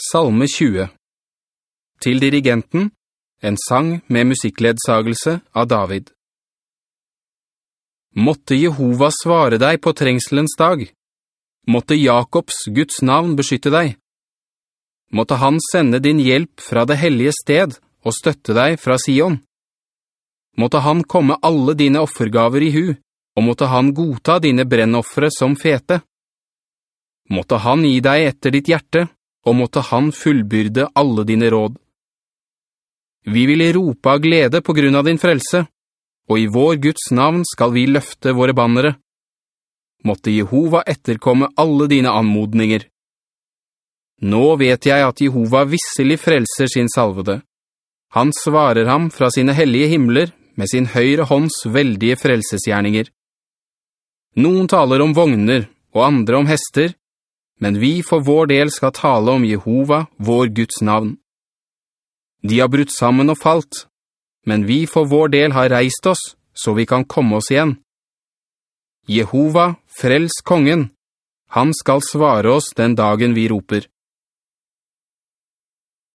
Salme 20 Til dirigenten, en sang med musikkledsagelse av David. Måtte Jehova svare deg på trengselens dag. Måtte Jakobs Guds navn beskytte deg. Måtte han sende din hjelp fra det hellige sted og støtte deg fra Sion. Måtte han komme alle dine offergaver i hu, og måtte han godta dine brennoffere som fete. Måtte han gi deg etter ditt hjerte, og måtte han fullbyrde alle dine råd. Vi vil rope av glede på grunn av din frelse, og i vår Guds navn skal vi løfte våre bannere. Måtte Jehova etterkomme alle dine anmodninger. Nå vet jeg at Jehova visselig frelser sin salvede. Han svarer ham fra sine hellige himler med sin høyre hånds veldige frelsesgjerninger. Noen taler om vogner, og andre om hester, men vi for vår del skal tale om Jehova, vår Guds navn. De har brutt sammen og falt, men vi for vår del har reist oss, så vi kan komme oss igjen. Jehova, frels kongen. Han skal svare oss den dagen vi roper.